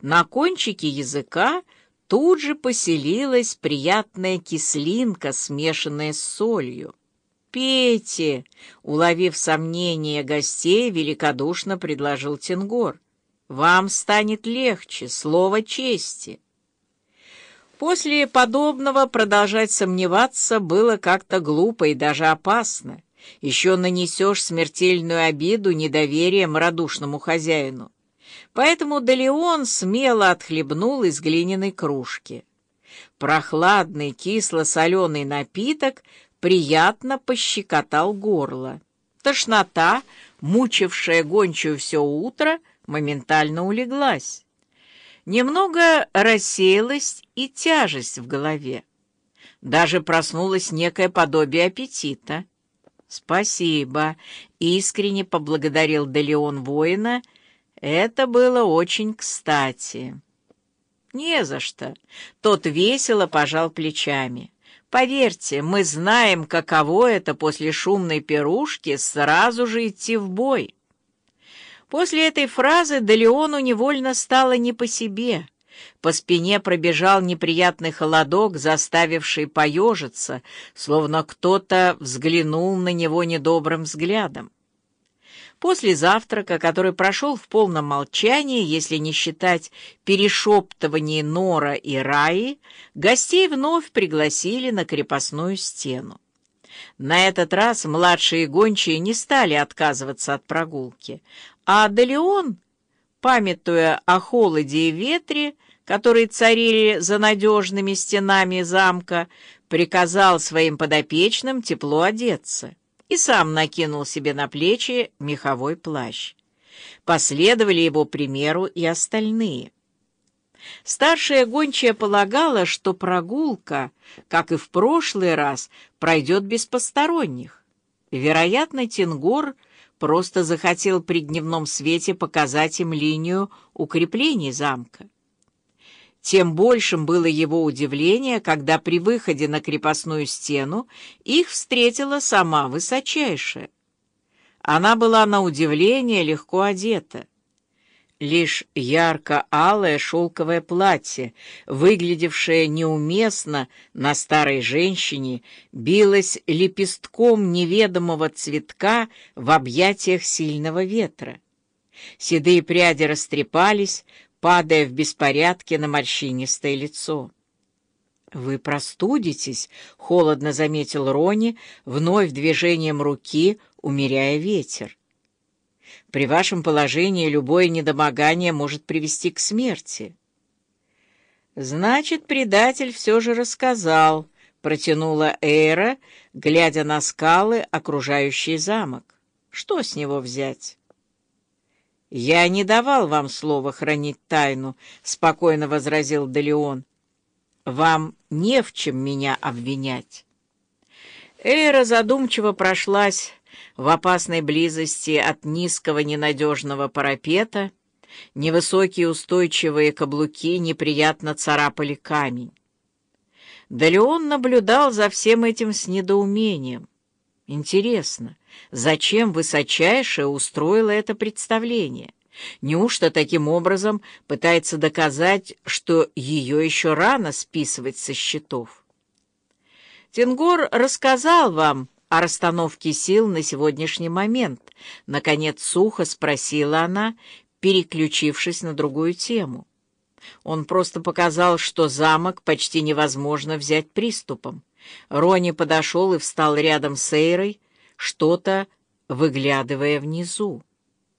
на кончике языка тут же поселилась приятная кислинка, смешанная с солью. «Пейте!» — уловив сомнения гостей, великодушно предложил Тенгор. «Вам станет легче, слово чести». После подобного продолжать сомневаться было как-то глупо и даже опасно. Еще нанесешь смертельную обиду недоверием радушному хозяину. Поэтому Делеон смело отхлебнул из глиняной кружки. Прохладный кисло-соленый напиток приятно пощекотал горло. Тошнота, мучившая гончую все утро, моментально улеглась. Немного рассеялась и тяжесть в голове. Даже проснулось некое подобие аппетита. «Спасибо», — искренне поблагодарил Делеон воина, — «это было очень кстати». «Не за что», — тот весело пожал плечами. Поверьте, мы знаем, каково это после шумной пирушки сразу же идти в бой. После этой фразы Далеону невольно стало не по себе. По спине пробежал неприятный холодок, заставивший поежиться, словно кто-то взглянул на него недобрым взглядом. После завтрака, который прошел в полном молчании, если не считать перешептываний Нора и Раи, гостей вновь пригласили на крепостную стену. На этот раз младшие гончие не стали отказываться от прогулки, а Далеон, памятуя о холоде и ветре, которые царили за надежными стенами замка, приказал своим подопечным тепло одеться и сам накинул себе на плечи меховой плащ. Последовали его примеру и остальные. Старшая гончая полагала, что прогулка, как и в прошлый раз, пройдет без посторонних. Вероятно, Тингор просто захотел при дневном свете показать им линию укреплений замка. Тем большим было его удивление, когда при выходе на крепостную стену их встретила сама высочайшая. Она была на удивление легко одета. Лишь ярко-алое шелковое платье, выглядевшее неуместно на старой женщине, билось лепестком неведомого цветка в объятиях сильного ветра. Седые пряди растрепались, падая в беспорядке на морщинистое лицо. «Вы простудитесь», — холодно заметил Рони, вновь движением руки умеряя ветер. «При вашем положении любое недомогание может привести к смерти». «Значит, предатель все же рассказал», — протянула Эйра, глядя на скалы, окружающие замок. «Что с него взять?» «Я не давал вам слова хранить тайну», — спокойно возразил Делеон. «Вам не в чем меня обвинять». Эйра задумчиво прошлась в опасной близости от низкого ненадежного парапета. Невысокие устойчивые каблуки неприятно царапали камень. Делеон наблюдал за всем этим с недоумением. Интересно, зачем высочайшая устроила это представление? Неужто таким образом пытается доказать, что ее еще рано списывать со счетов? Тенгор рассказал вам о расстановке сил на сегодняшний момент. Наконец сухо спросила она, переключившись на другую тему. Он просто показал, что замок почти невозможно взять приступом. Рони подошел и встал рядом с Эйрой, что-то выглядывая внизу.